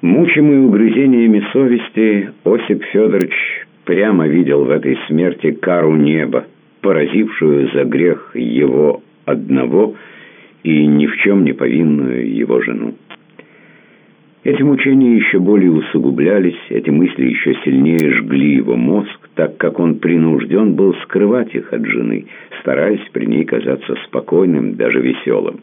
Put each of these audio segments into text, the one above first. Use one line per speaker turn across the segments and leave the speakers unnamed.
Мучимый угрызениями совести, Осип Федорович прямо видел в этой смерти кару неба, поразившую за грех его одного и ни в чем не повинную его жену. Эти мучения еще более усугублялись, эти мысли еще сильнее жгли его мозг, так как он принужден был скрывать их от жены, стараясь при ней казаться спокойным, даже веселым.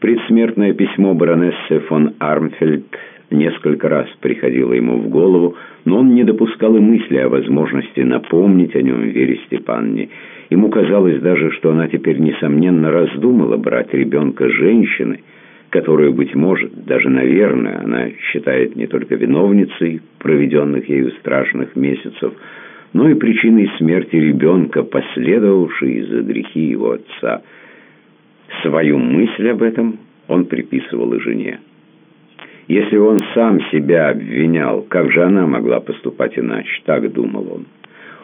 Предсмертное письмо баронессы фон Армфельд несколько раз приходило ему в голову, но он не допускал и мысли о возможности напомнить о нем Вере Степанне. Ему казалось даже, что она теперь, несомненно, раздумала брать ребенка женщины, которую, быть может, даже, наверное, она считает не только виновницей проведенных ею страшных месяцев, но и причиной смерти ребенка, последовавшей из-за грехи его отца. Свою мысль об этом он приписывал и жене. Если он сам себя обвинял, как же она могла поступать иначе, так думал он.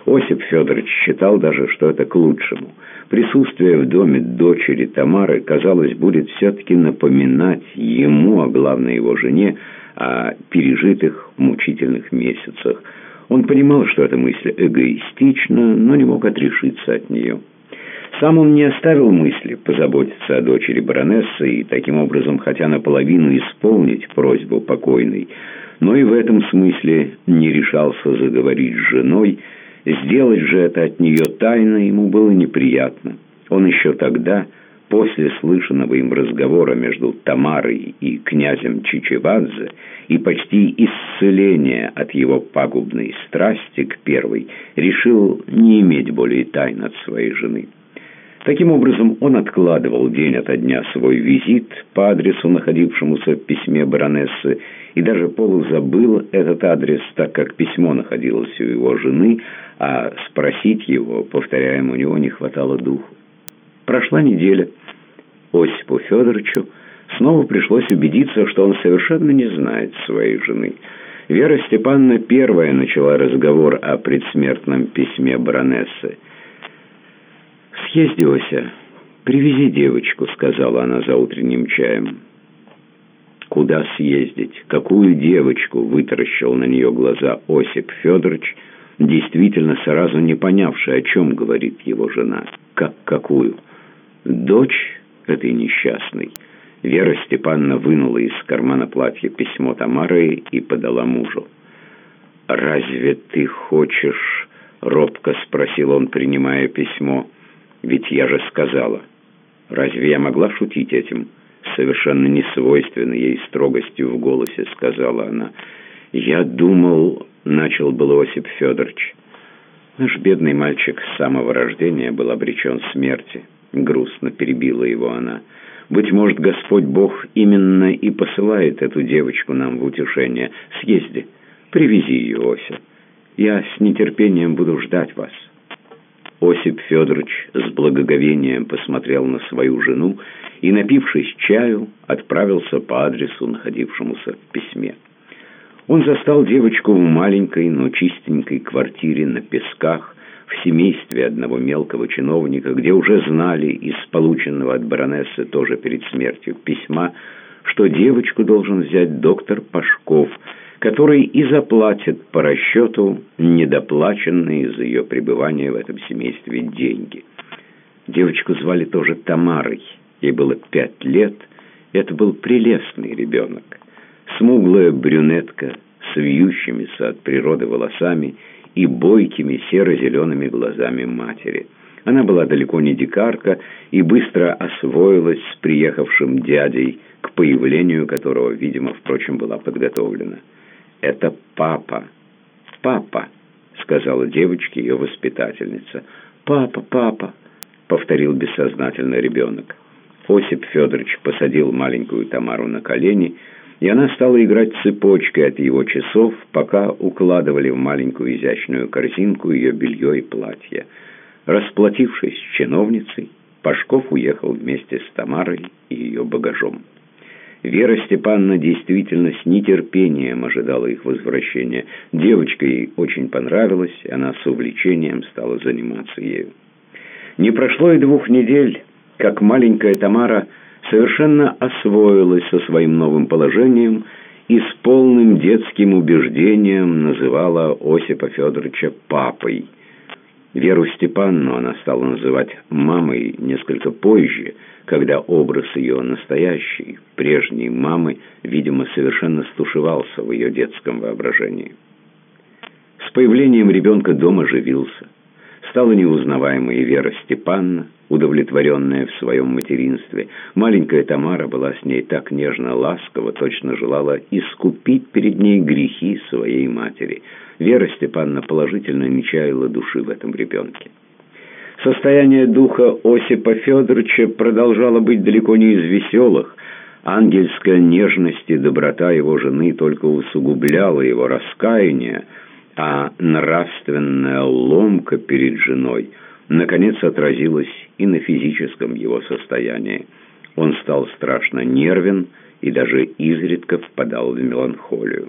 Осип Федорович считал даже, что это к лучшему. Присутствие в доме дочери Тамары, казалось, будет все-таки напоминать ему, а главное его жене, о пережитых мучительных месяцах. Он понимал, что эта мысль эгоистична, но не мог отрешиться от нее. Сам он не оставил мысли позаботиться о дочери баронессы и таким образом хотя наполовину исполнить просьбу покойной, но и в этом смысле не решался заговорить с женой, Сделать же это от нее тайно ему было неприятно. Он еще тогда, после слышанного им разговора между Тамарой и князем Чичевадзе и почти исцеления от его пагубной страсти к первой, решил не иметь более тайн от своей жены. Таким образом, он откладывал день ото дня свой визит по адресу, находившемуся в письме баронессы, и даже полузабыл этот адрес, так как письмо находилось у его жены, а спросить его, повторяем, у него не хватало духу. Прошла неделя. Осипу Федоровичу снова пришлось убедиться, что он совершенно не знает своей жены. Вера Степановна первая начала разговор о предсмертном письме баронессы. «Съезди, привези девочку», — сказала она за утренним чаем. «Куда съездить? Какую девочку?» — вытаращил на нее глаза Осип Федорович, действительно сразу не понявший, о чем говорит его жена. «Как какую?» «Дочь этой несчастной». Вера Степановна вынула из кармана платья письмо Тамары и подала мужу. «Разве ты хочешь?» — робко спросил он, принимая письмо. Ведь я же сказала. Разве я могла шутить этим? Совершенно несвойственной ей строгостью в голосе сказала она. Я думал, начал был Осип Федорович. Наш бедный мальчик с самого рождения был обречен смерти. Грустно перебила его она. Быть может, Господь Бог именно и посылает эту девочку нам в утешение. Съезди, привези ее, Ося. Я с нетерпением буду ждать вас». Осип Федорович с благоговением посмотрел на свою жену и, напившись чаю, отправился по адресу, находившемуся в письме. Он застал девочку в маленькой, но чистенькой квартире на Песках, в семействе одного мелкого чиновника, где уже знали из полученного от баронессы тоже перед смертью письма, что девочку должен взять доктор Пашков – который и заплатит по расчету недоплаченные за ее пребывание в этом семействе деньги. Девочку звали тоже Тамарой. Ей было пять лет. Это был прелестный ребенок. Смуглая брюнетка с вьющимися от природы волосами и бойкими серо-зелеными глазами матери. Она была далеко не дикарка и быстро освоилась с приехавшим дядей, к появлению которого, видимо, впрочем, была подготовлена. «Это папа». «Папа», — сказала девочке ее воспитательница. «Папа, папа», — повторил бессознательно ребенок. Осип Федорович посадил маленькую Тамару на колени, и она стала играть цепочкой от его часов, пока укладывали в маленькую изящную корзинку ее белье и платье. Расплатившись с чиновницей, Пашков уехал вместе с Тамарой и ее багажом. Вера Степановна действительно с нетерпением ожидала их возвращения. Девочка ей очень понравилась, и она с увлечением стала заниматься ею. Не прошло и двух недель, как маленькая Тамара совершенно освоилась со своим новым положением и с полным детским убеждением называла Осипа Федоровича папой. Веру Степанну она стала называть мамой несколько позже, когда образ ее настоящей, прежней мамы, видимо, совершенно стушевался в ее детском воображении. С появлением ребенка дом оживился. Стала неузнаваемой Вера Степанна, удовлетворенная в своем материнстве. Маленькая Тамара была с ней так нежно ласкова, точно желала искупить перед ней грехи своей матери. Вера Степановна положительно не чаяла души в этом ребенке. Состояние духа Осипа Федоровича продолжало быть далеко не из веселых. Ангельская нежность и доброта его жены только усугубляла его раскаяние, а нравственная ломка перед женой – наконец отразилось и на физическом его состоянии. Он стал страшно нервен и даже изредка впадал в меланхолию.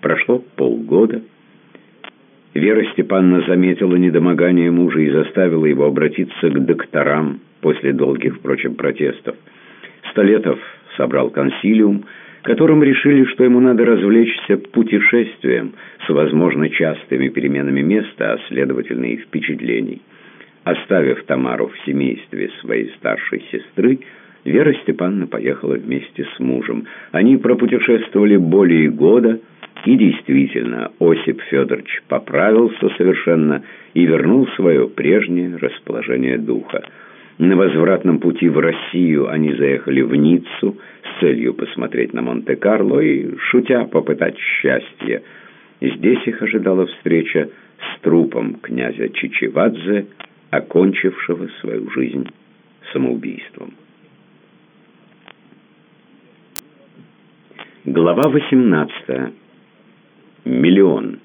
Прошло полгода. Вера Степановна заметила недомогание мужа и заставила его обратиться к докторам после долгих, впрочем, протестов. Столетов собрал консилиум, которым решили, что ему надо развлечься путешествием с, возможно, частыми переменами места, а следовательно и впечатлений. Оставив Тамару в семействе своей старшей сестры, Вера Степановна поехала вместе с мужем. Они пропутешествовали более года, и действительно, Осип Федорович поправился совершенно и вернул свое прежнее расположение духа. На возвратном пути в Россию они заехали в Ниццу с целью посмотреть на Монте-Карло и, шутя, попытать счастье. Здесь их ожидала встреча с трупом князя Чичевадзе, окончившего свою жизнь самоубийством. Глава 18. Миллион.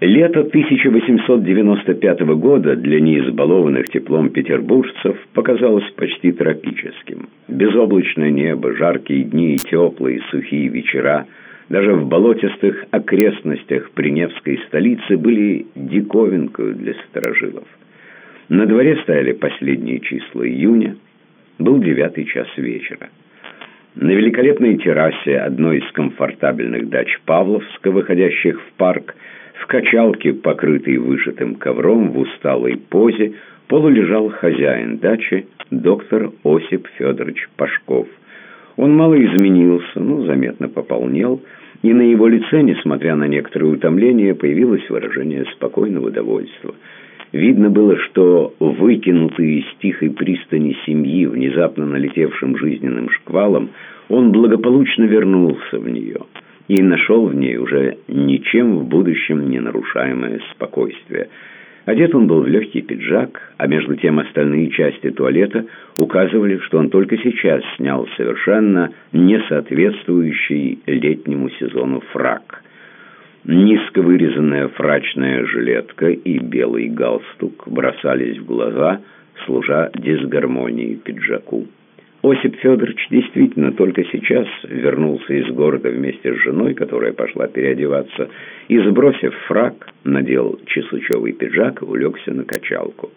Лето 1895 года для неизбалованных теплом петербуржцев показалось почти тропическим. Безоблачное небо, жаркие дни и теплые сухие вечера, даже в болотистых окрестностях Приневской столицы были диковинкой для сторожилов. На дворе стояли последние числа июня, был девятый час вечера. На великолепной террасе одной из комфортабельных дач Павловска, выходящих в парк, в качалке, покрытой вышитым ковром, в усталой позе, полулежал хозяин дачи, доктор Осип Федорович Пашков. Он мало изменился, но заметно пополнел, и на его лице, несмотря на некоторое утомление, появилось выражение спокойного довольства. Видно было, что выкинутый из тихой пристани семьи, внезапно налетевшим жизненным шквалом, он благополучно вернулся в нее – и нашел в ней уже ничем в будущем не нарушаемое спокойствие. Одет он был в легкий пиджак, а между тем остальные части туалета указывали, что он только сейчас снял совершенно не соответствующий летнему сезону фрак. Низко вырезанная фрачная жилетка и белый галстук бросались в глаза, служа дисгармонией пиджаку. Осип Федорович действительно только сейчас вернулся из города вместе с женой, которая пошла переодеваться, и, сбросив фраг, надел чесучевый пиджак и улегся на качалку.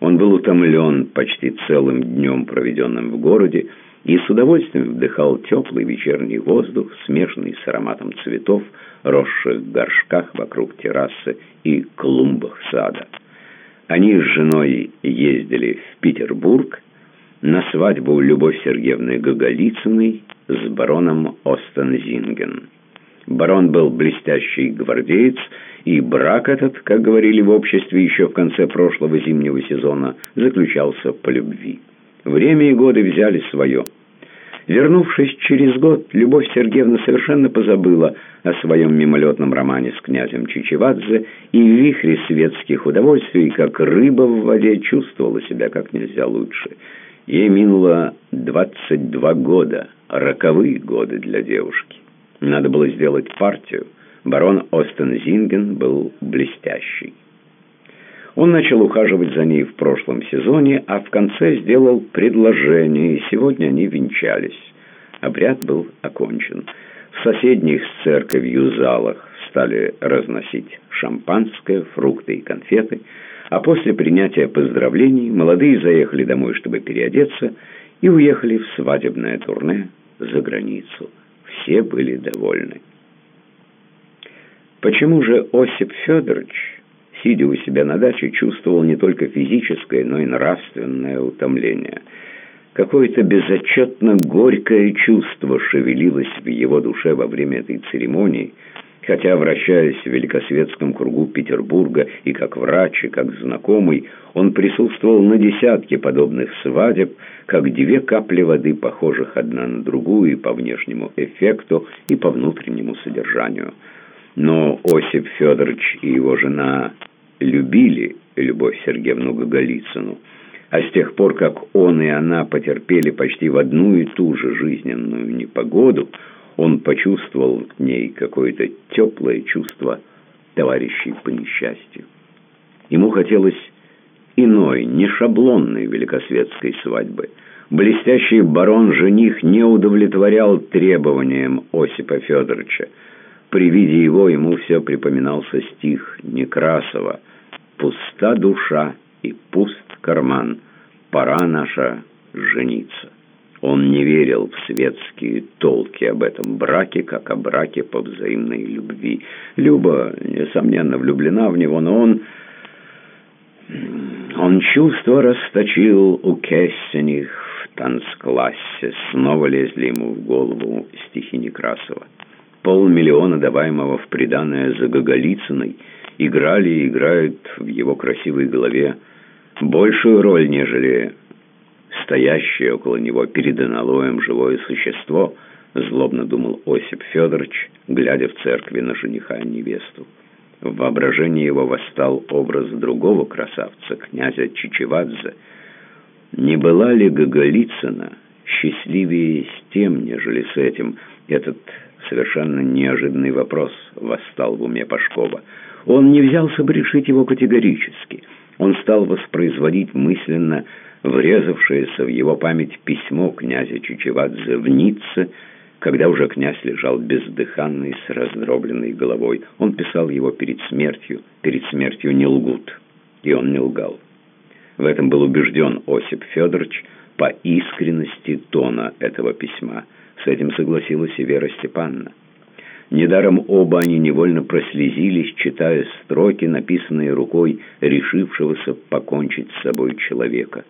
Он был утомлен почти целым днем, проведенным в городе, и с удовольствием вдыхал теплый вечерний воздух, смешанный с ароматом цветов, росших в горшках вокруг террасы и клумбах сада. Они с женой ездили в Петербург, на свадьбу Любовь Сергеевны Гоголицыной с бароном Остензинген. Барон был блестящий гвардеец, и брак этот, как говорили в обществе еще в конце прошлого зимнего сезона, заключался по любви. Время и годы взяли свое. Вернувшись через год, Любовь Сергеевна совершенно позабыла о своем мимолетном романе с князем Чичевадзе и в вихре светских удовольствий, как рыба в воде, чувствовала себя как нельзя лучше – Ей минуло 22 года, роковые годы для девушки. Надо было сделать партию. Барон Остензинген был блестящий. Он начал ухаживать за ней в прошлом сезоне, а в конце сделал предложение, и сегодня они венчались. Обряд был окончен. В соседних с церковью залах стали разносить шампанское, фрукты и конфеты – а после принятия поздравлений молодые заехали домой, чтобы переодеться, и уехали в свадебное турне за границу. все были довольны. Почему же Осип Федорович, сидя у себя на даче, чувствовал не только физическое, но и нравственное утомление? Какое-то безотчетно горькое чувство шевелилось в его душе во время этой церемонии, хотя, вращаясь в великосветском кругу Петербурга и как врач, и как знакомый, он присутствовал на десятке подобных свадеб, как две капли воды, похожих одна на другую и по внешнему эффекту, и по внутреннему содержанию – но Осип Федорович и его жена любили Любовь Сергеевну Гоголицыну, а с тех пор, как он и она потерпели почти в одну и ту же жизненную непогоду, он почувствовал к ней какое-то теплое чувство товарищей по несчастью. Ему хотелось иной, не шаблонной великосветской свадьбы. Блестящий барон-жених не удовлетворял требованиям Осипа Федоровича. При виде его ему все припоминался стих Некрасова «Пуста душа и пуст карман, пора наша жениться». Он не верил в светские толки об этом браке, как о браке по взаимной любви. Люба, несомненно, влюблена в него, но он... Он чувство расточил у Кессених в танцклассе. Снова лезли ему в голову стихи Некрасова полмиллиона, даваемого в приданное за Гоголицыной, играли и играют в его красивой голове большую роль, нежели стоящее около него перед аналоем живое существо, злобно думал Осип Федорович, глядя в церкви на жениха и невесту. В воображении его восстал образ другого красавца, князя Чичевадзе. Не была ли Гоголицына счастливее с тем, нежели с этим, этот Совершенно неожиданный вопрос восстал в уме Пашкова. Он не взялся бы решить его категорически. Он стал воспроизводить мысленно врезавшееся в его память письмо князя Чичевадзе в Ницце, когда уже князь лежал бездыханный с раздробленной головой. Он писал его перед смертью. Перед смертью не лгут. И он не лгал. В этом был убежден Осип Федорович по искренности тона этого письма – с этим согласилась и Вера Степановна. Недаром оба они невольно прослезились, читая строки, написанные рукой решившегося покончить с собой человека.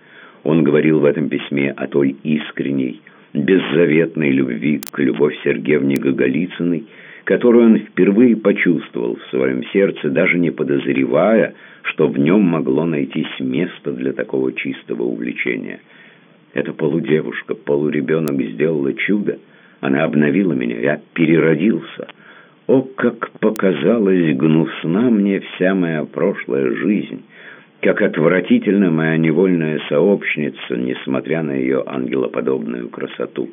Он говорил в этом письме о той искренней, беззаветной любви к Любовь Сергеевне Гоголицыной, которую он впервые почувствовал в своем сердце, даже не подозревая, что в нем могло найтись место для такого чистого увлечения – эта полудевушка, полуребенок сделала чудо. Она обновила меня, я переродился. О, как показалась гнусна мне вся моя прошлая жизнь! Как отвратительна моя невольная сообщница, несмотря на ее ангелоподобную красоту.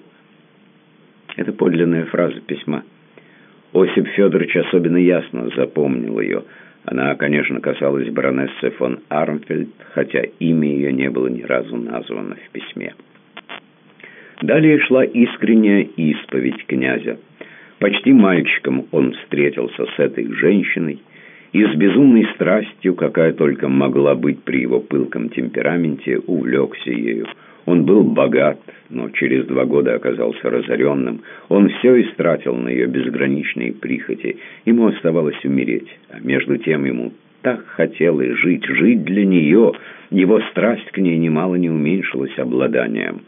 Это подлинная фраза письма. Осип Федорович особенно ясно запомнил ее – она, конечно, касалась баронессы фон Армфельд, хотя имя ее не было ни разу названо в письме. Далее шла искренняя исповедь князя. Почти мальчиком он встретился с этой женщиной и с безумной страстью, какая только могла быть при его пылком темпераменте, увлекся ею. Он был богат, но через два года оказался разоренным. Он все истратил на ее безграничные прихоти. Ему оставалось умереть, а между тем ему так хотелось жить, жить для нее. Его страсть к ней немало не уменьшилась обладанием.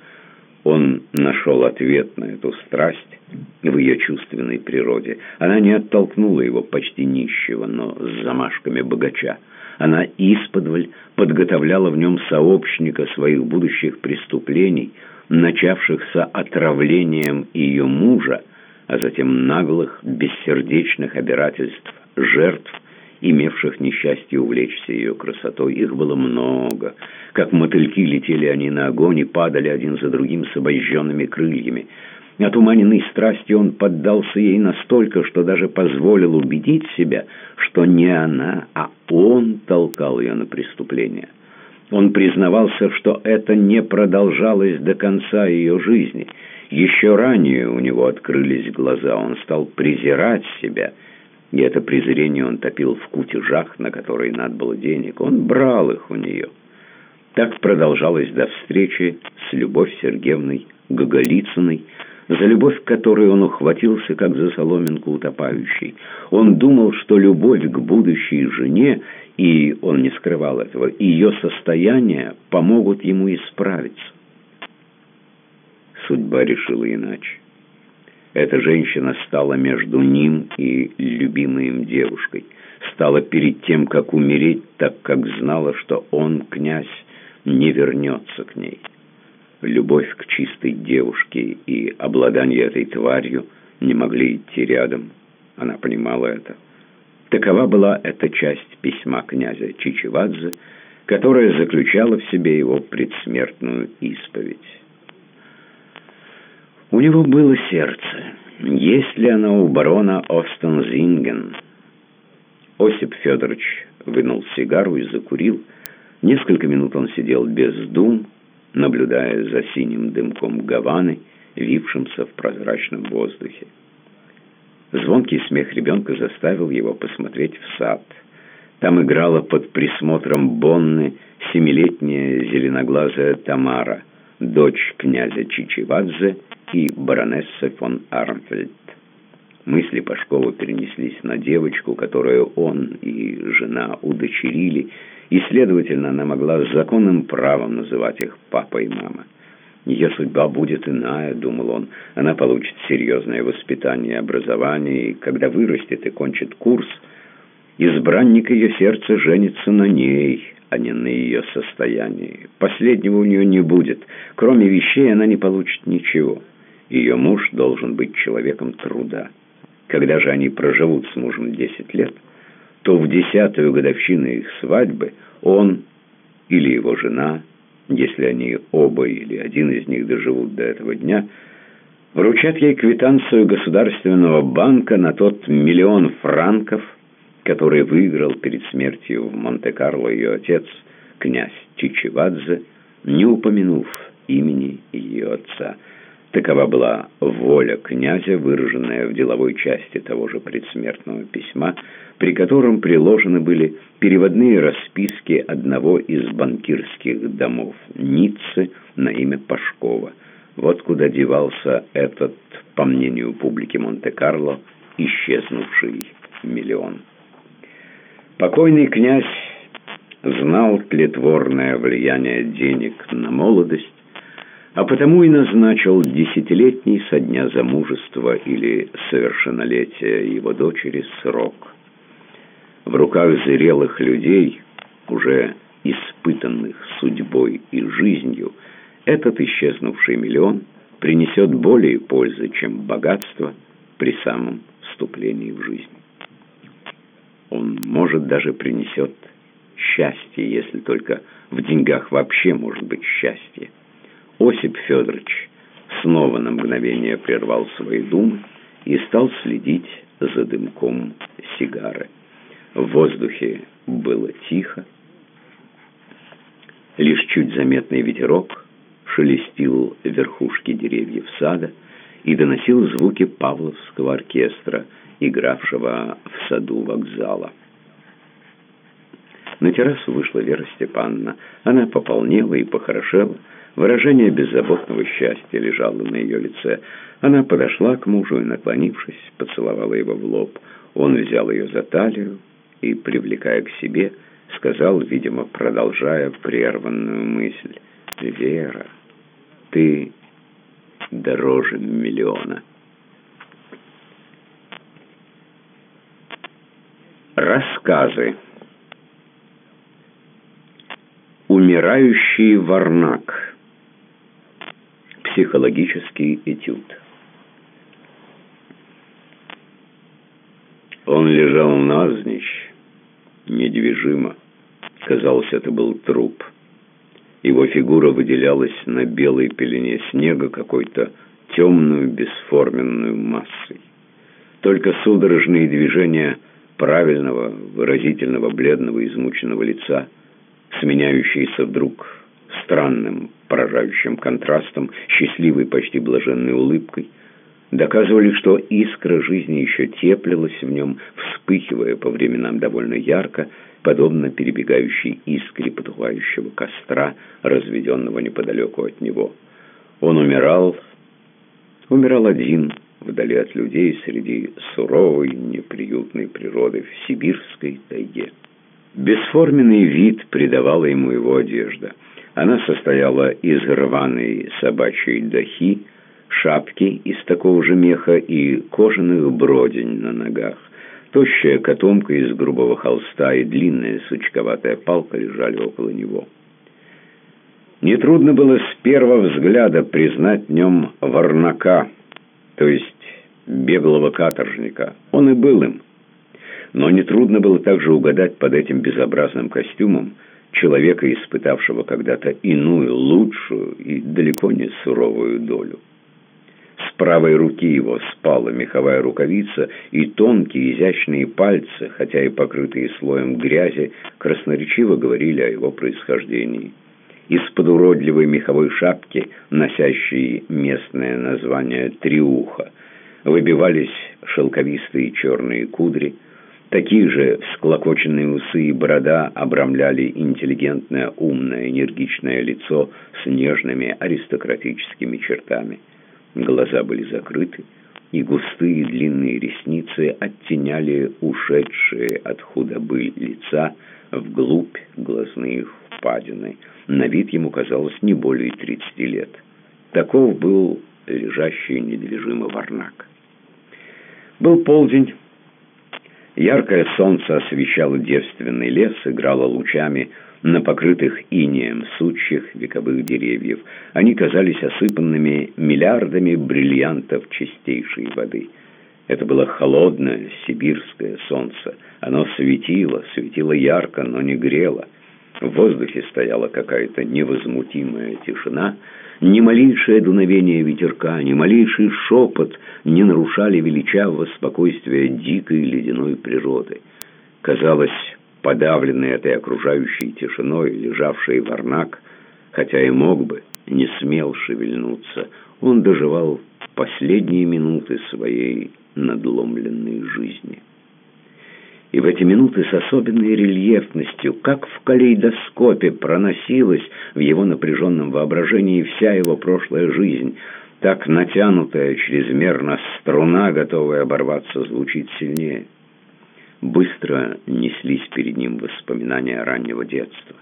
Он нашел ответ на эту страсть в ее чувственной природе. Она не оттолкнула его почти нищего, но с замашками богача. Она исподволь подготовляла в нем сообщника своих будущих преступлений, начавшихся отравлением ее мужа, а затем наглых, бессердечных обирательств жертв, имевших несчастье увлечься ее красотой. Их было много. Как мотыльки летели они на огонь и падали один за другим с обожженными крыльями. Отуманенный страстью он поддался ей настолько, что даже позволил убедить себя, что не она, а он толкал ее на преступление. Он признавался, что это не продолжалось до конца ее жизни. Еще ранее у него открылись глаза, он стал презирать себя, и это презрение он топил в кутежах, на которые надо было денег. Он брал их у нее. Так продолжалось до встречи с Любовь Сергеевной Гоголицыной, за любовь к которой он ухватился, как за соломинку утопающий. Он думал, что любовь к будущей жене, и он не скрывал этого, ее состояние помогут ему исправиться. Судьба решила иначе. Эта женщина стала между ним и любимой им девушкой. Стала перед тем, как умереть, так как знала, что он, князь, не вернется к ней. Любовь к чистой девушке и обладание этой тварью не могли идти рядом. Она понимала это. Такова была эта часть письма князя Чичевадзе, которая заключала в себе его предсмертную исповедь. У него было сердце. Есть ли оно у барона Остензинген? Осип Федорович вынул сигару и закурил. Несколько минут он сидел без дум, наблюдая за синим дымком гаваны, вившимся в прозрачном воздухе. Звонкий смех ребенка заставил его посмотреть в сад. Там играла под присмотром Бонны семилетняя зеленоглазая Тамара, дочь князя Чичевадзе и баронессы фон Армфельд. Мысли Пашкова перенеслись на девочку, которую он и жена удочерили, и, следовательно, она могла с законным правом называть их папа и мама. Ее судьба будет иная, думал он. Она получит серьезное воспитание и образование, и когда вырастет и кончит курс, избранник ее сердца женится на ней, а не на ее состоянии. Последнего у нее не будет. Кроме вещей она не получит ничего. Ее муж должен быть человеком труда. Когда же они проживут с мужем 10 лет, то в десятую годовщину их свадьбы он или его жена, если они оба или один из них доживут до этого дня, вручат ей квитанцию Государственного банка на тот миллион франков, который выиграл перед смертью в Монте-Карло ее отец, князь Чичевадзе, не упомянув имени ее отца – Такова была воля князя, выраженная в деловой части того же предсмертного письма, при котором приложены были переводные расписки одного из банкирских домов Ниццы на имя Пашкова. Вот куда девался этот, по мнению публики Монте-Карло, исчезнувший миллион. Покойный князь знал тлетворное влияние денег на молодость, а потому и назначил десятилетний со дня замужества или совершеннолетия его дочери срок. В руках зрелых людей, уже испытанных судьбой и жизнью, этот исчезнувший миллион принесет более пользы, чем богатство при самом вступлении в жизнь. Он, может, даже принесет счастье, если только в деньгах вообще может быть счастье. Осип Федорович снова на мгновение прервал свои думы и стал следить за дымком сигары. В воздухе было тихо. Лишь чуть заметный ветерок шелестил верхушки деревьев сада и доносил звуки Павловского оркестра, игравшего в саду вокзала. На террасу вышла Вера Степановна. Она пополнела и похорошела, Выражение беззаботного счастья лежало на ее лице. Она подошла к мужу и, наклонившись, поцеловала его в лоб. Он взял ее за талию и, привлекая к себе, сказал, видимо, продолжая прерванную мысль, «Вера, ты дороже миллиона». Рассказы. Умирающий варнак психологический этюд. Он лежал навзничь, недвижимо. Казалось, это был труп. Его фигура выделялась на белой пелене снега какой-то темную бесформенную массой. Только судорожные движения правильного, выразительного, бледного, измученного лица, сменяющиеся вдруг странным, поражающим контрастом, счастливой, почти блаженной улыбкой, доказывали, что искра жизни еще теплилась в нем, вспыхивая по временам довольно ярко, подобно перебегающей искре потухающего костра, разведенного неподалеку от него. Он умирал, Умирал один, вдали от людей, среди суровой, неприютной природы в сибирской тайге. Бесформенный вид придавала ему его одежда. Она состояла из рваной собачьей дахи, шапки из такого же меха и кожаных бродень на ногах. Тощая котомка из грубого холста и длинная сучковатая палка лежали около него. Нетрудно было с первого взгляда признать в нем варнака, то есть беглого каторжника. Он и был им. Но нетрудно было также угадать под этим безобразным костюмом человека, испытавшего когда-то иную, лучшую и далеко не суровую долю. С правой руки его спала меховая рукавица, и тонкие изящные пальцы, хотя и покрытые слоем грязи, красноречиво говорили о его происхождении. Из-под уродливой меховой шапки, носящей местное название «триуха», выбивались шелковистые черные кудри, Такие же всклокоченные усы и борода обрамляли интеллигентное, умное, энергичное лицо с нежными аристократическими чертами. Глаза были закрыты, и густые длинные ресницы оттеняли ушедшие от худобы лица вглубь глазные впадины. На вид ему казалось не более тридцати лет. Таков был лежащий недвижимо варнак. Был полдень. Яркое солнце освещало девственный лес, играло лучами на покрытых инеем сучьях вековых деревьев. Они казались осыпанными миллиардами бриллиантов чистейшей воды. Это было холодное сибирское солнце. Оно светило, светило ярко, но не грело. В воздухе стояла какая-то невозмутимая тишина, ни малейшее дуновение ветерка, ни малейший шепот не нарушали величавого спокойствия дикой ледяной природы. Казалось, подавленный этой окружающей тишиной, лежавший Варнак, хотя и мог бы, не смел шевельнуться, он доживал последние минуты своей надломленной жизни. И в эти минуты с особенной рельефностью, как в калейдоскопе, проносилась в его напряженном воображении вся его прошлая жизнь. Так натянутая чрезмерно струна, готовая оборваться, звучит сильнее. Быстро неслись перед ним воспоминания раннего детства.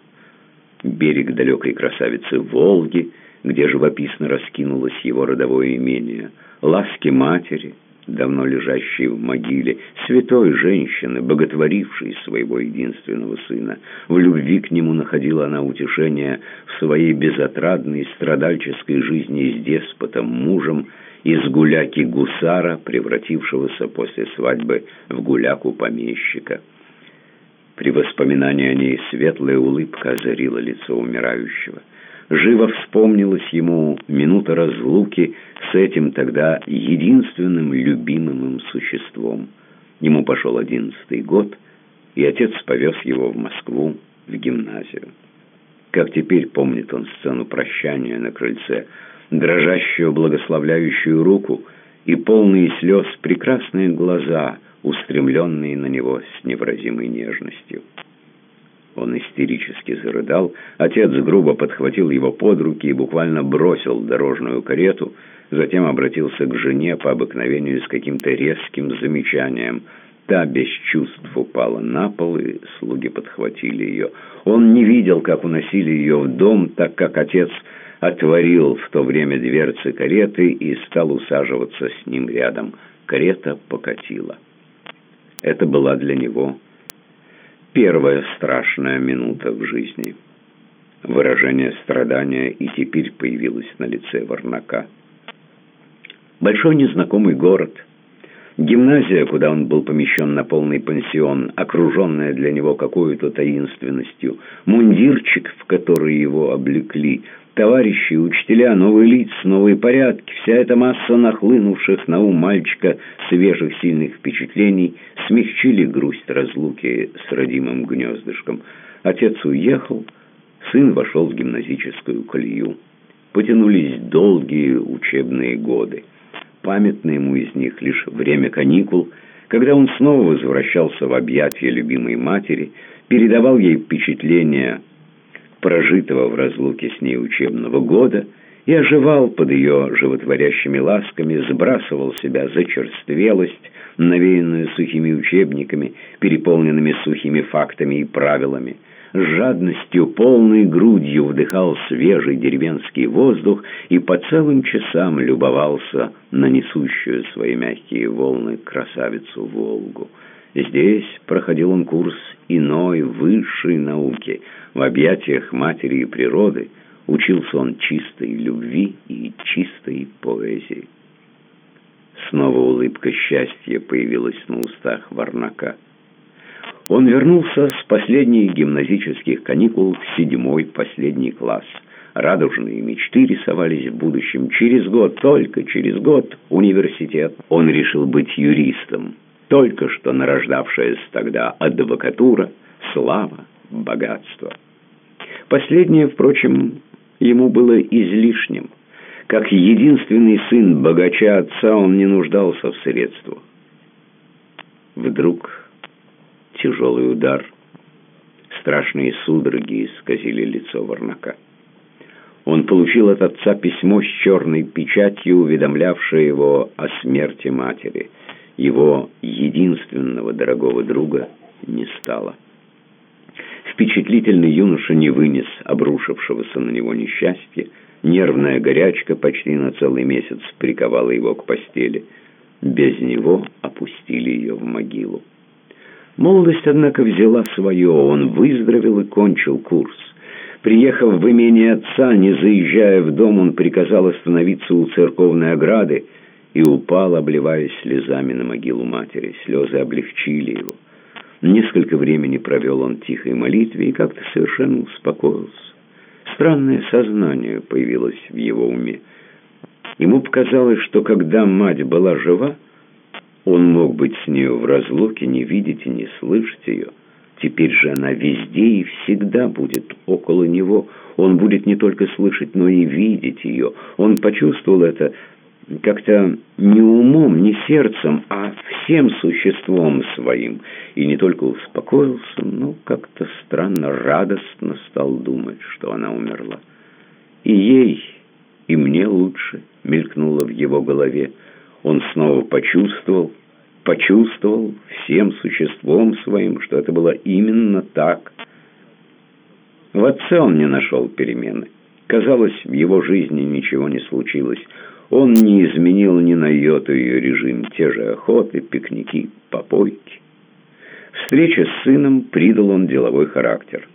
Берег далекой красавицы Волги, где живописно раскинулось его родовое имение, ласки матери — давно лежащей в могиле, святой женщины, боготворившей своего единственного сына. В любви к нему находила она утешение в своей безотрадной страдальческой жизни с деспотом, мужем, из гуляки гусара, превратившегося после свадьбы в гуляку помещика. При воспоминании о ней светлая улыбка озарила лицо умирающего. Живо вспомнилась ему минута разлуки с этим тогда единственным любимым им существом. Ему пошел одиннадцатый год, и отец повез его в Москву, в гимназию. Как теперь помнит он сцену прощания на крыльце, дрожащую благословляющую руку и полные слез прекрасные глаза, устремленные на него с невразимой нежностью. Он истерически зарыдал. Отец грубо подхватил его под руки и буквально бросил дорожную карету. Затем обратился к жене по обыкновению с каким-то резким замечанием. Та без чувств упала на пол, и слуги подхватили ее. Он не видел, как уносили ее в дом, так как отец отворил в то время дверцы кареты и стал усаживаться с ним рядом. Карета покатила. Это была для него первая страшная минута в жизни. Выражение страдания и теперь появилось на лице Варнака. Большой незнакомый город, гимназия, куда он был помещен на полный пансион, окруженная для него какой-то таинственностью, мундирчик, в который его облекли, товарищи, учителя, новые лица, новые порядки, вся эта масса нахлынувших на ум мальчика свежих сильных впечатлений смягчили грусть разлуки с родимым гнездышком. Отец уехал, сын вошел в гимназическую колею. Потянулись долгие учебные годы. Памятно ему из них лишь время каникул, когда он снова возвращался в объятия любимой матери, передавал ей впечатления прожитого в разлуке с ней учебного года и оживал под ее животворящими ласками, сбрасывал себя зачерствелость, навеянную сухими учебниками, переполненными сухими фактами и правилами, с жадностью, полной грудью вдыхал свежий деревенский воздух и по целым часам любовался на несущую свои мягкие волны красавицу Волгу. Здесь проходил он курс иной, высшей науки, в объятиях матери и природы, учился он чистой любви и чистой поэзии. Снова улыбка счастья появилась на устах Варнака. Он вернулся с последних гимназических каникул в седьмой последний класс. Радужные мечты рисовались в будущем. Через год, только через год, университет. Он решил быть юристом. Только что нарождавшаяся тогда адвокатура, слава, богатство. Последнее, впрочем, ему было излишним. Как единственный сын богача отца он не нуждался в средствах. Вдруг тяжелый удар, страшные судороги исказили лицо Варнака. Он получил от отца письмо с черной печатью, уведомлявшее его о смерти матери. Его единственного дорогого друга не стало. Впечатлительный юноша не вынес обрушившегося на него несчастья. Нервная горячка почти на целый месяц приковала его к постели. Без него опустили ее в могилу. Молодость, однако, взяла свое. Он выздоровел и кончил курс. Приехав в имение отца, не заезжая в дом, он приказал остановиться у церковной ограды и упал, обливаясь слезами на могилу матери. Слезы облегчили его. Несколько времени провел он тихой молитве и как-то совершенно успокоился. Странное сознание появилось в его уме. Ему показалось, что когда мать была жива, он мог быть с нею в разлуке, не видеть и не слышать ее. Теперь же она везде и всегда будет около него. Он будет не только слышать, но и видеть ее. Он почувствовал это как-то не умом, не сердцем, а всем существом своим. И не только успокоился, но как-то странно, радостно стал думать, что она умерла. И ей, и мне лучше, мелькнуло в его голове. Он снова почувствовал, почувствовал всем существом своим, что это было именно так. В отце он не нашел перемены. Казалось, в его жизни ничего не случилось. Он не изменил ни на йоту ее режим, те же охоты, пикники, попойки. Встреча с сыном придал он деловой характер.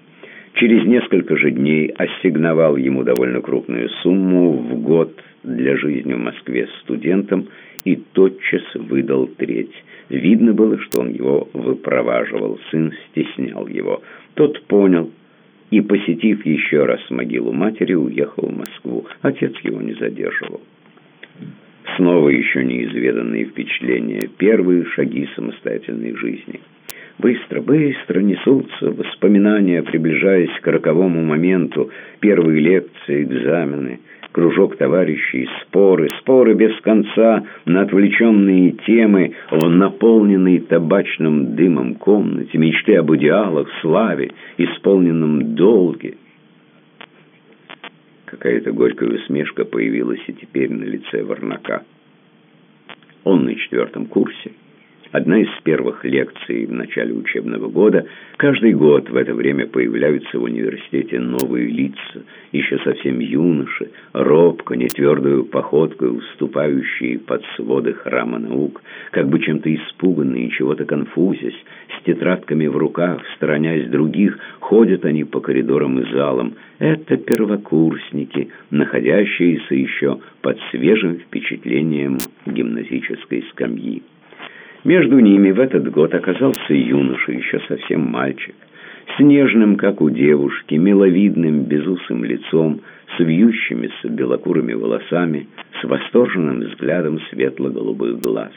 Через несколько же дней ассигновал ему довольно крупную сумму в год для жизни в Москве студентом и тотчас выдал треть. Видно было, что он его выпроваживал, сын стеснял его. Тот понял и, посетив еще раз могилу матери, уехал в Москву. Отец его не задерживал. Снова еще неизведанные впечатления, первые шаги самостоятельной жизни. Быстро, быстро несутся воспоминания, приближаясь к роковому моменту, первые лекции, экзамены, кружок товарищей, споры, споры без конца на отвлеченные темы в наполненной табачным дымом комнате, мечты об идеалах, славе, исполненном долге. Какая-то горькая усмешка появилась и теперь на лице Варнака. Он на четвертом курсе. Одна из первых лекций в начале учебного года. Каждый год в это время появляются в университете новые лица, еще совсем юноши, робко, нетвердую походкой уступающие под своды храма наук, как бы чем-то испуганные, чего-то конфузясь, с тетрадками в руках, сторонясь других, ходят они по коридорам и залам. Это первокурсники, находящиеся еще под свежим впечатлением гимназической скамьи. Между ними в этот год оказался юноша, еще совсем мальчик, с нежным, как у девушки, миловидным, безусым лицом, с вьющимися белокурыми волосами, с восторженным взглядом светло-голубых глаз.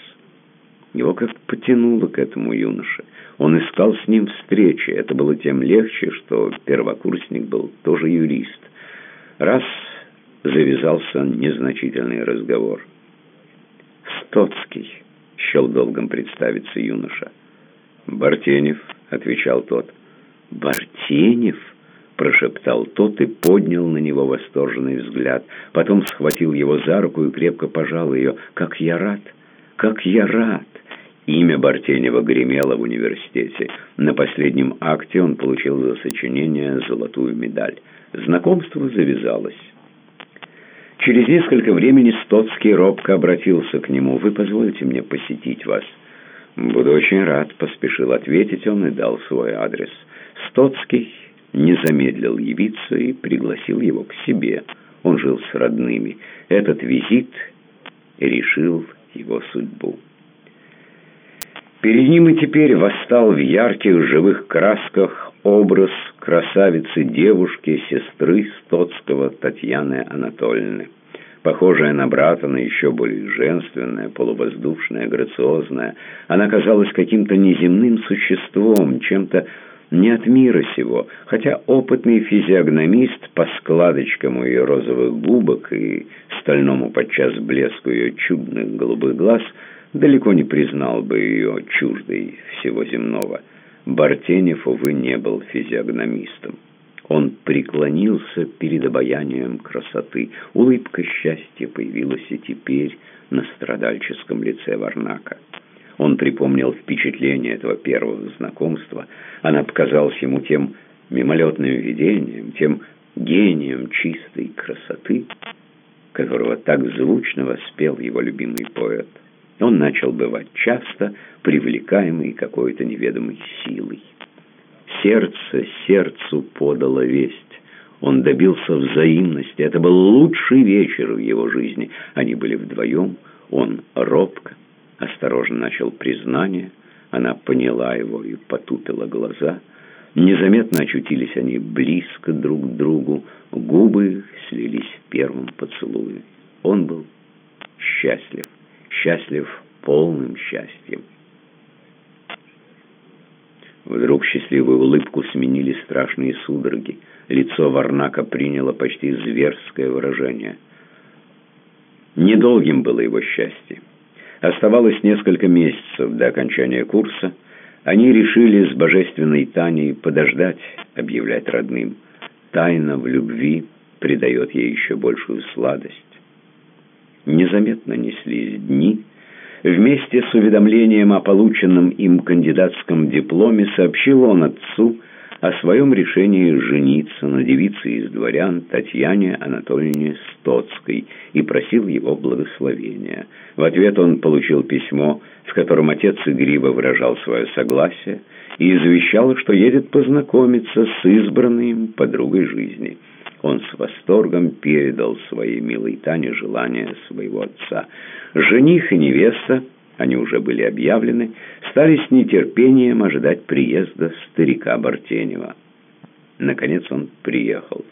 Его как потянуло к этому юноше. Он искал с ним встречи. Это было тем легче, что первокурсник был тоже юрист. Раз завязался незначительный разговор. «Стоцкий» счел долгом представиться юноша. «Бартенев», — отвечал тот. «Бартенев?» — прошептал тот и поднял на него восторженный взгляд. Потом схватил его за руку и крепко пожал ее. «Как я рад! Как я рад!» Имя Бартенева гремело в университете. На последнем акте он получил за сочинение золотую медаль. Знакомство завязалось. Через несколько времени Стоцкий робко обратился к нему. «Вы позволите мне посетить вас?» «Буду очень рад», — поспешил ответить он и дал свой адрес. Стоцкий не замедлил явиться и пригласил его к себе. Он жил с родными. Этот визит решил его судьбу. Перед ним и теперь восстал в ярких живых красках образ красавицы-девушки, сестры Стоцкого Татьяны Анатольевны. Похожая на брата, но еще более женственная, полувоздушная, грациозная, она казалась каким-то неземным существом, чем-то не от мира сего, хотя опытный физиогномист по складочкам ее розовых губок и стальному подчас блеску ее чудных голубых глаз далеко не признал бы ее чуждой всего земного. Бартенев, увы, не был физиогномистом. Он преклонился перед обаянием красоты. Улыбка счастья появилась и теперь на страдальческом лице Варнака. Он припомнил впечатление этого первого знакомства. Она показалась ему тем мимолетным видением, тем гением чистой красоты, которого так звучно воспел его любимый поэт. Он начал бывать часто, привлекаемый какой-то неведомой силой. Сердце сердцу подало весть. Он добился взаимности. Это был лучший вечер в его жизни. Они были вдвоем. Он робко, осторожно начал признание. Она поняла его и потупила глаза. Незаметно очутились они близко друг к другу. Губы слились в первом поцелуе. Он был счастлив, счастлив полным счастьем. Вдруг счастливую улыбку сменили страшные судороги. Лицо Варнака приняло почти зверское выражение. Недолгим было его счастье. Оставалось несколько месяцев до окончания курса. Они решили с божественной Таней подождать, объявлять родным. Тайна в любви придает ей еще большую сладость. Незаметно неслись дни. Вместе с уведомлением о полученном им кандидатском дипломе сообщил он отцу о своем решении жениться на девице из дворян Татьяне Анатольевне Стоцкой и просил его благословения. В ответ он получил письмо, в котором отец игриво выражал свое согласие и извещал, что едет познакомиться с избранной им подругой жизни. Он с восторгом передал своей милой Тане желание своего отца. Жених и невеста они уже были объявлены, стали с нетерпением ожидать приезда старика Бартенева. Наконец он приехал.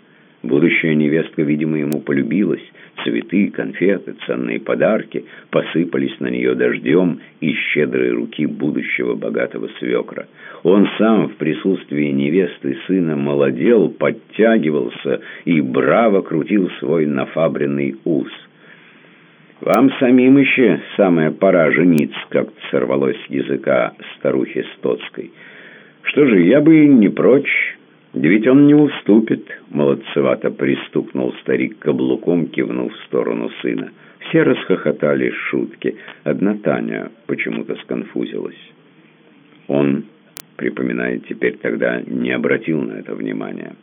Будущая невестка, видимо, ему полюбилась. Цветы, конфеты, ценные подарки посыпались на нее дождем из щедрой руки будущего богатого свекра. Он сам в присутствии невесты сына молодел, подтягивался и браво крутил свой нафабренный ус – «Вам самим еще самая пора жениться», — как-то сорвалось с языка старухи Стоцкой. «Что же, я бы не прочь, да ведь он не уступит», — молодцевато пристукнул старик каблуком, кивнув в сторону сына. Все расхохотались шутки, одна Таня почему-то сконфузилась. Он, припоминает теперь тогда, не обратил на это внимания.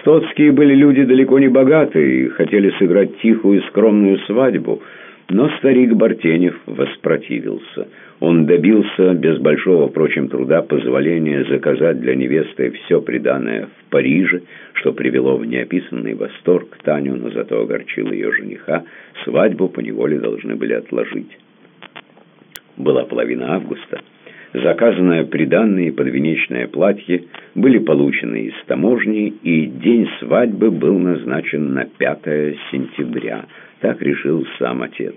Стоцкие были люди далеко не богатые и хотели сыграть тихую скромную свадьбу, но старик Бартенев воспротивился. Он добился без большого, впрочем, труда позволения заказать для невесты все приданное в Париже, что привело в неописанный восторг Таню, но зато огорчил ее жениха. Свадьбу поневоле должны были отложить. Была половина августа. Заказанное приданное и подвенечное платье были получены из таможни, и день свадьбы был назначен на 5 сентября. Так решил сам отец.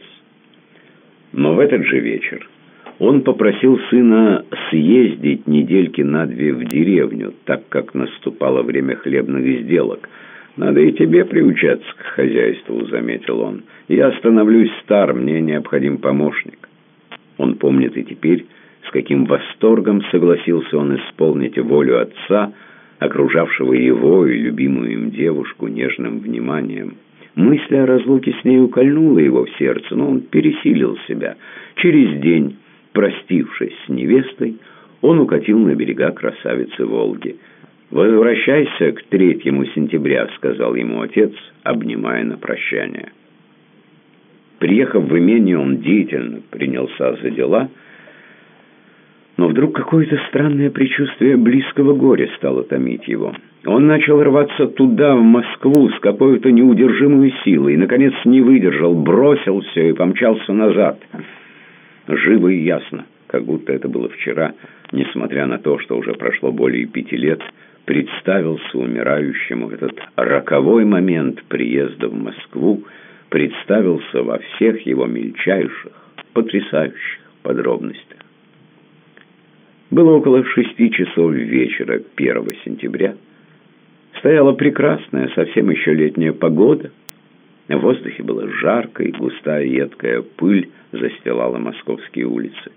Но в этот же вечер он попросил сына съездить недельки на две в деревню, так как наступало время хлебных сделок. «Надо и тебе приучаться к хозяйству», — заметил он. «Я становлюсь стар, мне необходим помощник». Он помнит и теперь, с каким восторгом согласился он исполнить волю отца, окружавшего его и любимую им девушку нежным вниманием. Мысль о разлуке с ней укольнула его в сердце, но он пересилил себя. Через день, простившись с невестой, он укатил на берега красавицы Волги. «Возвращайся к третьему сентября», — сказал ему отец, обнимая на прощание. Приехав в имение, он деятельно принялся за дела, но вдруг какое-то странное предчувствие близкого горя стало томить его. Он начал рваться туда, в Москву, с какой-то неудержимой силой, и, наконец, не выдержал, бросил все и помчался назад. Живо и ясно, как будто это было вчера, несмотря на то, что уже прошло более пяти лет, представился умирающему этот роковой момент приезда в Москву, представился во всех его мельчайших, потрясающих подробностях. Было около шести часов вечера 1 сентября. Стояла прекрасная, совсем еще летняя погода. В воздухе было жарко, и густая едкая пыль застилала московские улицы.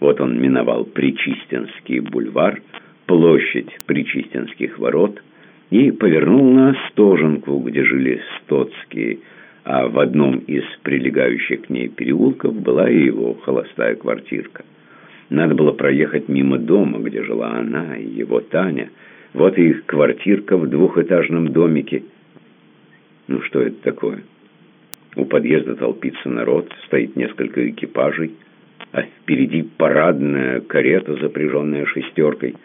Вот он миновал Причистинский бульвар, площадь Причистинских ворот и повернул на Остоженку, где жили Стоцкие, а в одном из прилегающих к ней переулков была и его холостая квартирка. Надо было проехать мимо дома, где жила она и его Таня. Вот и их квартирка в двухэтажном домике. Ну что это такое? У подъезда толпится народ, стоит несколько экипажей, а впереди парадная карета, запряженная шестеркой.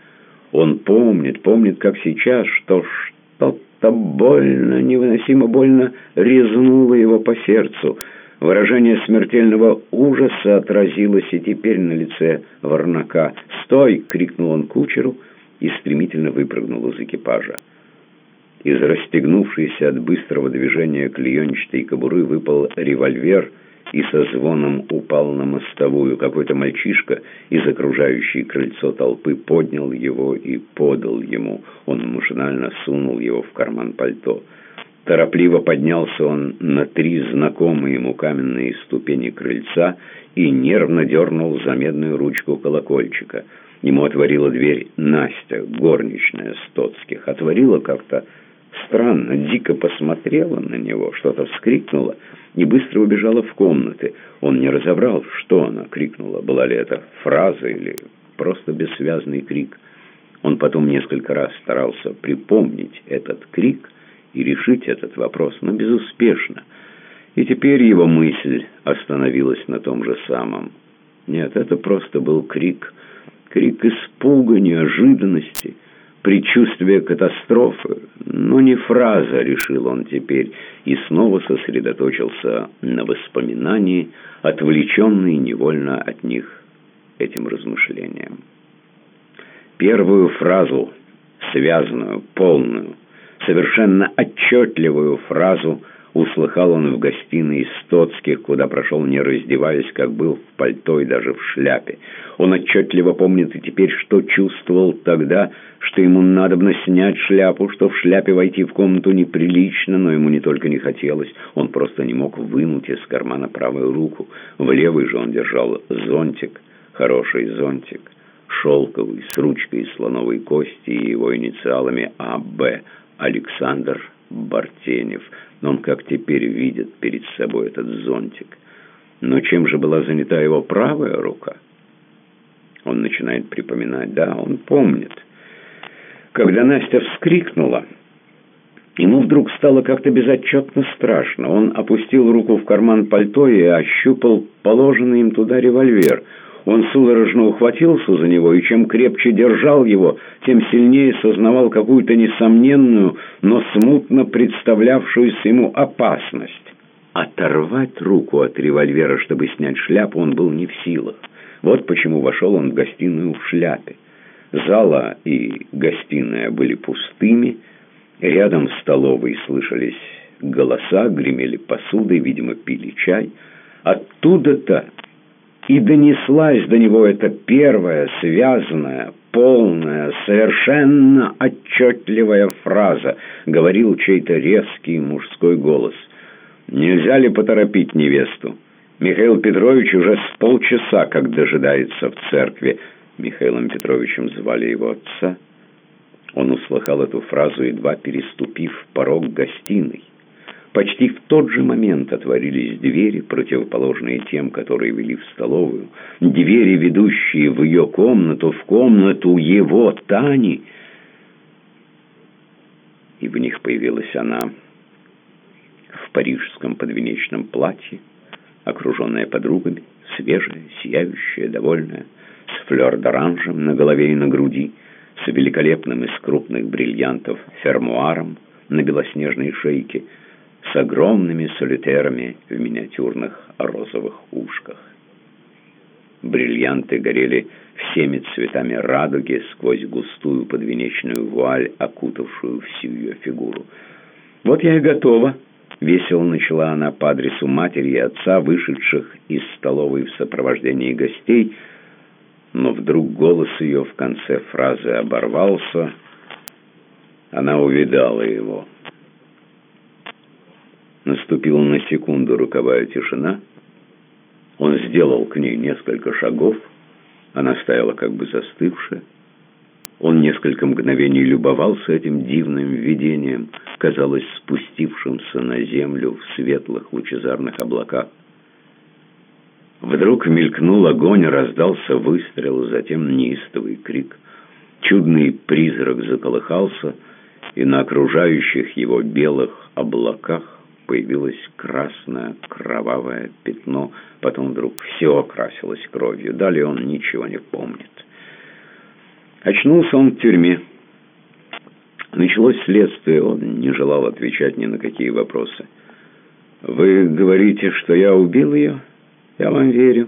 Он помнит, помнит, как сейчас, что что-то больно, невыносимо больно резнуло его по сердцу — Выражение смертельного ужаса отразилось и теперь на лице Варнака. «Стой!» — крикнул он кучеру и стремительно выпрыгнул из экипажа. Из расстегнувшейся от быстрого движения клеенчатой кобуры выпал револьвер и со звоном упал на мостовую. Какой-то мальчишка из окружающей крыльцо толпы поднял его и подал ему. Он машинально сунул его в карман пальто. Торопливо поднялся он на три знакомые ему каменные ступени крыльца и нервно дернул за медную ручку колокольчика. Ему отворила дверь Настя, горничная Стоцких. Отворила как-то странно, дико посмотрела на него, что-то вскрикнула и быстро убежала в комнаты. Он не разобрал, что она крикнула, была ли это фраза или просто бессвязный крик. Он потом несколько раз старался припомнить этот крик, и решить этот вопрос, но безуспешно. И теперь его мысль остановилась на том же самом. Нет, это просто был крик. Крик испуга, неожиданности, предчувствия катастрофы. Но не фраза, решил он теперь, и снова сосредоточился на воспоминании, отвлеченный невольно от них этим размышлением. Первую фразу, связанную, полную, Совершенно отчетливую фразу услыхал он в гостиной Стоцких, куда прошел не раздеваясь, как был в пальто и даже в шляпе. Он отчетливо помнит и теперь, что чувствовал тогда, что ему надобно снять шляпу, что в шляпе войти в комнату неприлично, но ему не только не хотелось, он просто не мог вынуть из кармана правую руку. В левой же он держал зонтик, хороший зонтик, шелковый, с ручкой из слоновой кости и его инициалами А.Б., Александр Бартенев. Но он как теперь видит перед собой этот зонтик. Но чем же была занята его правая рука? Он начинает припоминать. Да, он помнит. Когда Настя вскрикнула, ему вдруг стало как-то безотчетно страшно. Он опустил руку в карман пальто и ощупал положенный им туда револьвер – он судорожно ухватился за него, и чем крепче держал его, тем сильнее сознавал какую-то несомненную, но смутно представлявшуюся ему опасность. Оторвать руку от револьвера, чтобы снять шляпу, он был не в силах. Вот почему вошел он в гостиную в шляпе. Зала и гостиная были пустыми, рядом в столовой слышались голоса, гремели посудой, видимо, пили чай. Оттуда-то и донеслась до него эта первая, связанная, полная, совершенно отчетливая фраза, говорил чей-то резкий мужской голос. «Нельзя ли поторопить невесту? Михаил Петрович уже с полчаса как дожидается в церкви». Михаилом Петровичем звали его отца. Он услыхал эту фразу, едва переступив порог гостиной. Почти в тот же момент отворились двери, противоположные тем, которые вели в столовую. Двери, ведущие в ее комнату, в комнату его, Тани. И в них появилась она в парижском подвенечном платье, окруженная подругами, свежая, сияющая, довольная, с флёр-д'оранжем на голове и на груди, с великолепным из крупных бриллиантов фермуаром на белоснежной шейке, с огромными солитерами в миниатюрных розовых ушках. Бриллианты горели всеми цветами радуги сквозь густую подвенечную вуаль, окутавшую всю ее фигуру. «Вот я и готова», — весело начала она по адресу матери и отца, вышедших из столовой в сопровождении гостей, но вдруг голос ее в конце фразы оборвался, она увидала его. Наступила на секунду роковая тишина. Он сделал к ней несколько шагов. Она стояла как бы застывшая. Он несколько мгновений любовался этим дивным видением, казалось, спустившимся на землю в светлых лучезарных облаках. Вдруг мелькнул огонь, раздался выстрел, затем неистовый крик. Чудный призрак заколыхался, и на окружающих его белых облаках появилось красное кровавое пятно, потом вдруг все окрасилось кровью. Далее он ничего не помнит. Очнулся он в тюрьме. Началось следствие, он не желал отвечать ни на какие вопросы. «Вы говорите, что я убил ее? Я вам верю.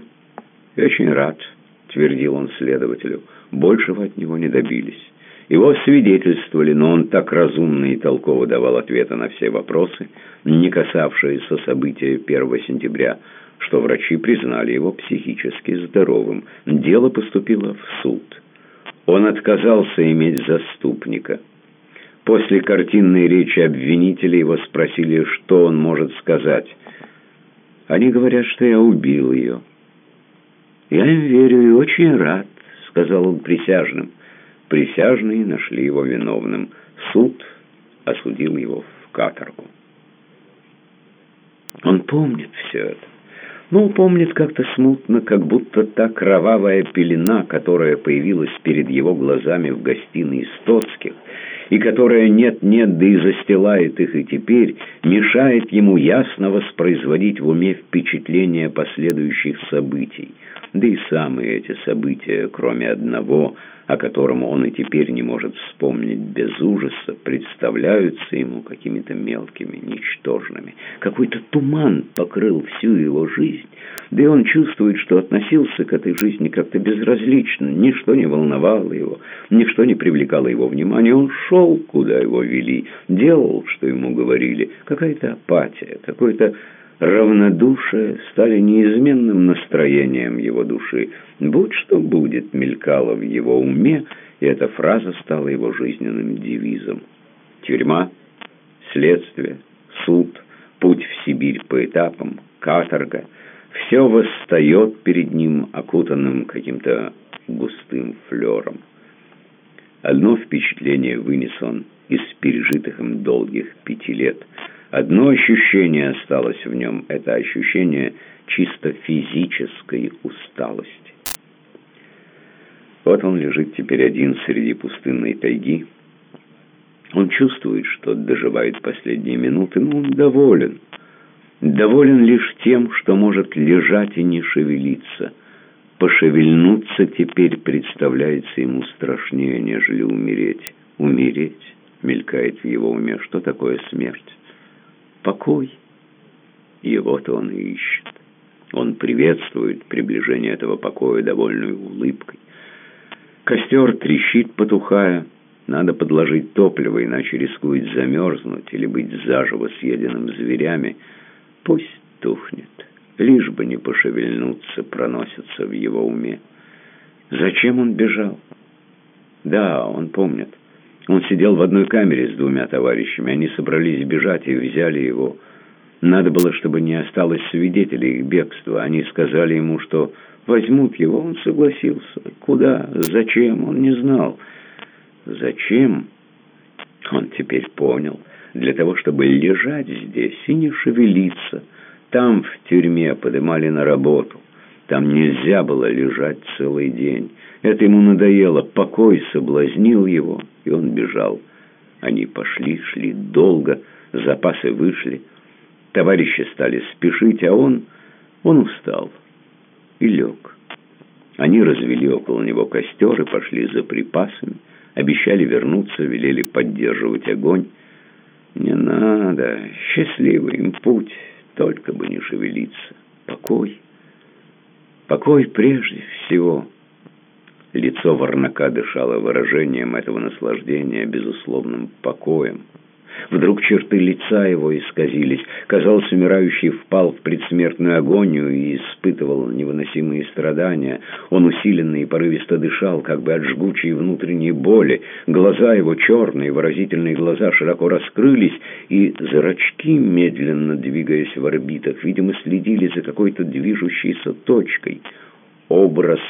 Я очень рад», — твердил он следователю. «Большего от него не добились». Его свидетельствовали, но он так разумно и толково давал ответы на все вопросы, не касавшиеся события 1 сентября, что врачи признали его психически здоровым. Дело поступило в суд. Он отказался иметь заступника. После картинной речи обвинителей его спросили, что он может сказать. Они говорят, что я убил ее. «Я им верю и очень рад», — сказал он присяжным. Присяжные нашли его виновным. Суд осудил его в каторгу. Он помнит все это. Ну, помнит как-то смутно, как будто та кровавая пелена, которая появилась перед его глазами в гостиной Стоцких, и которая нет-нет, да и застилает их и теперь, мешает ему ясно воспроизводить в уме впечатления последующих событий. Да и самые эти события, кроме одного – о котором он и теперь не может вспомнить без ужаса, представляются ему какими-то мелкими, ничтожными. Какой-то туман покрыл всю его жизнь, да и он чувствует, что относился к этой жизни как-то безразлично, ничто не волновало его, ничто не привлекало его внимания, он шел, куда его вели, делал, что ему говорили, какая-то апатия, какой-то равнодушие стали неизменным настроением его души. «Будь что будет» мелькало в его уме, и эта фраза стала его жизненным девизом. Тюрьма, следствие, суд, путь в Сибирь по этапам, каторга — все восстает перед ним, окутанным каким-то густым флером. Одно впечатление вынес он из пережитых им долгих пяти лет — Одно ощущение осталось в нем – это ощущение чисто физической усталости. Вот он лежит теперь один среди пустынной тайги. Он чувствует, что доживает последние минуты, но он доволен. Доволен лишь тем, что может лежать и не шевелиться. Пошевельнуться теперь представляется ему страшнее, нежели умереть. Умереть мелькает в его уме. Что такое смерть? Покой. Его-то он и ищет. Он приветствует приближение этого покоя довольной улыбкой. Костер трещит, потухая. Надо подложить топливо, иначе рискует замерзнуть или быть заживо съеденным зверями. Пусть тухнет, лишь бы не пошевельнуться, проносится в его уме. Зачем он бежал? Да, он помнит. Он сидел в одной камере с двумя товарищами. Они собрались бежать и взяли его. Надо было, чтобы не осталось свидетелей их бегства. Они сказали ему, что возьмут его. Он согласился. Куда? Зачем? Он не знал. Зачем? Он теперь понял, для того, чтобы лежать здесь и не шевелиться, там в тюрьме подымали на работу. Там нельзя было лежать целый день. Это ему надоело, покой соблазнил его, и он бежал. Они пошли, шли долго, запасы вышли. Товарищи стали спешить, а он... он устал и лег. Они развели около него костер и пошли за припасами, обещали вернуться, велели поддерживать огонь. Не надо, счастливый им путь, только бы не шевелиться. Покой, покой прежде всего. Лицо Варнака дышало выражением этого наслаждения безусловным покоем. Вдруг черты лица его исказились. Казалось, умирающий впал в предсмертную агонию и испытывал невыносимые страдания. Он усиленно и порывисто дышал, как бы от жгучей внутренней боли. Глаза его, черные, выразительные глаза, широко раскрылись, и зрачки, медленно двигаясь в орбитах, видимо, следили за какой-то движущейся точкой. Образ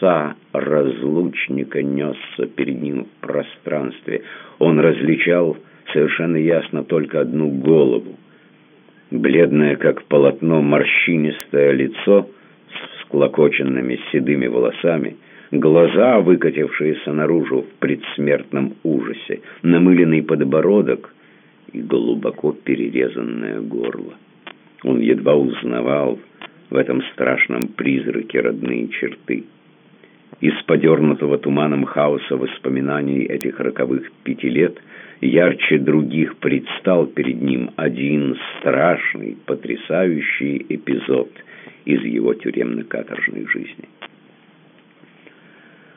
отца-разлучника несся перед ним в пространстве. Он различал совершенно ясно только одну голову. Бледное, как полотно, морщинистое лицо с всклокоченными седыми волосами, глаза, выкатившиеся наружу в предсмертном ужасе, намыленный подбородок и глубоко перерезанное горло. Он едва узнавал в этом страшном призраке родные черты. Из подернутого туманом хаоса воспоминаний этих роковых пяти лет – ярче других предстал перед ним один страшный, потрясающий эпизод из его тюремно-каторжной жизни.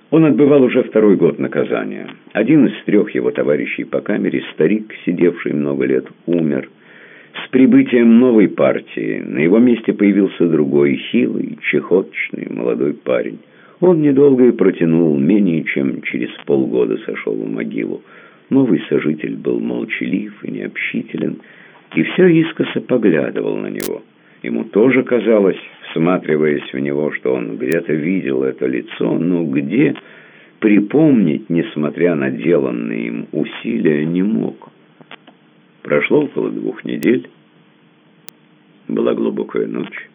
Он отбывал уже второй год наказания. Один из трех его товарищей по камере, старик, сидевший много лет, умер. С прибытием новой партии на его месте появился другой, хилый, чехоточный молодой парень. Он недолго и протянул, менее чем через полгода сошел в могилу. Новый сожитель был молчалив и необщителен, и все искоса поглядывал на него. Ему тоже казалось, всматриваясь в него, что он где-то видел это лицо, но где припомнить, несмотря на деланные им усилия, не мог. Прошло около двух недель. Была глубокая ночь.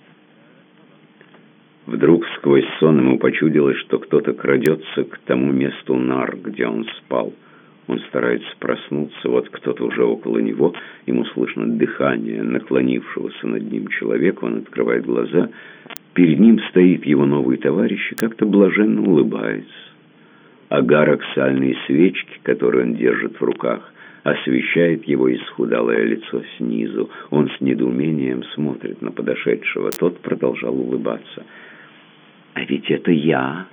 Вдруг сквозь сон ему почудилось, что кто-то крадется к тому месту нар, где он спал. Он старается проснуться, вот кто-то уже около него, ему слышно дыхание наклонившегося над ним человека, он открывает глаза, перед ним стоит его новый товарищ и как-то блаженно улыбается. Агарок сальной свечки, которую он держит в руках, освещает его исхудалое лицо снизу. Он с недоумением смотрит на подошедшего. Тот продолжал улыбаться. «А ведь это я!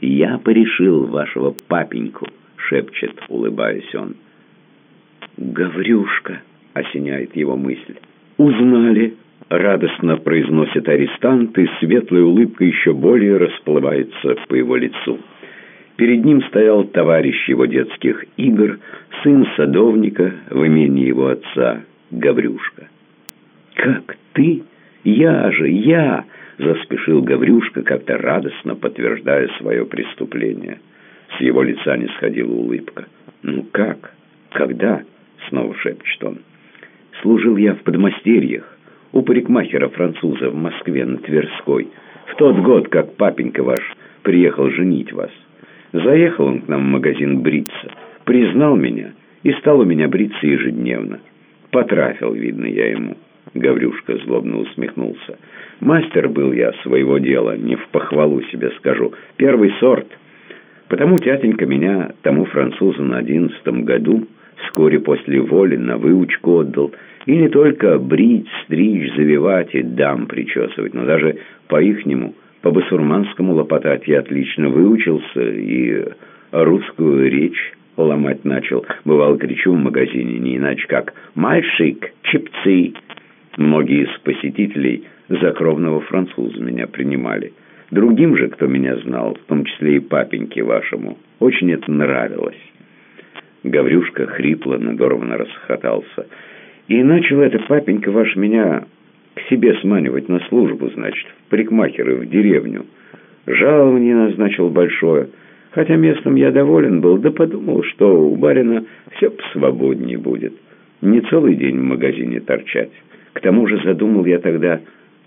Я порешил вашего папеньку!» шепчет, улыбаясь он. «Гаврюшка!» — осеняет его мысль. «Узнали!» — радостно произносит арестант, и светлая улыбка еще более расплывается по его лицу. Перед ним стоял товарищ его детских игр, сын садовника в имении его отца, Гаврюшка. «Как ты? Я же, я!» — заспешил Гаврюшка, как-то радостно подтверждая свое преступление. С его лица не сходила улыбка. «Ну как? Когда?» — снова шепчет он. «Служил я в подмастерьях, у парикмахера-француза в Москве на Тверской, в тот год, как папенька ваш приехал женить вас. Заехал он к нам в магазин бриться, признал меня и стал у меня бриться ежедневно. Потрафил, видно, я ему». Гаврюшка злобно усмехнулся. «Мастер был я своего дела, не в похвалу себе скажу. Первый сорт — Потому тятенька меня тому французу на одиннадцатом году, вскоре после воли, на выучку отдал. И не только брить, стричь, завивать и дам причесывать, но даже по-ихнему, по-басурманскому лопотать я отлично выучился и русскую речь ломать начал. Бывал, кричу в магазине, не иначе как «Мальчик, чипцы!» Многие из посетителей за кровного француза меня принимали. Другим же, кто меня знал, в том числе и папеньке вашему, очень это нравилось. Гаврюшка хрипло, надорванно расхотался. И начал это папенька ваш меня к себе сманивать на службу, значит, в парикмахеры, в деревню. Жалование назначил большое, Хотя местом я доволен был, да подумал, что у барина все посвободнее будет. Не целый день в магазине торчать. К тому же задумал я тогда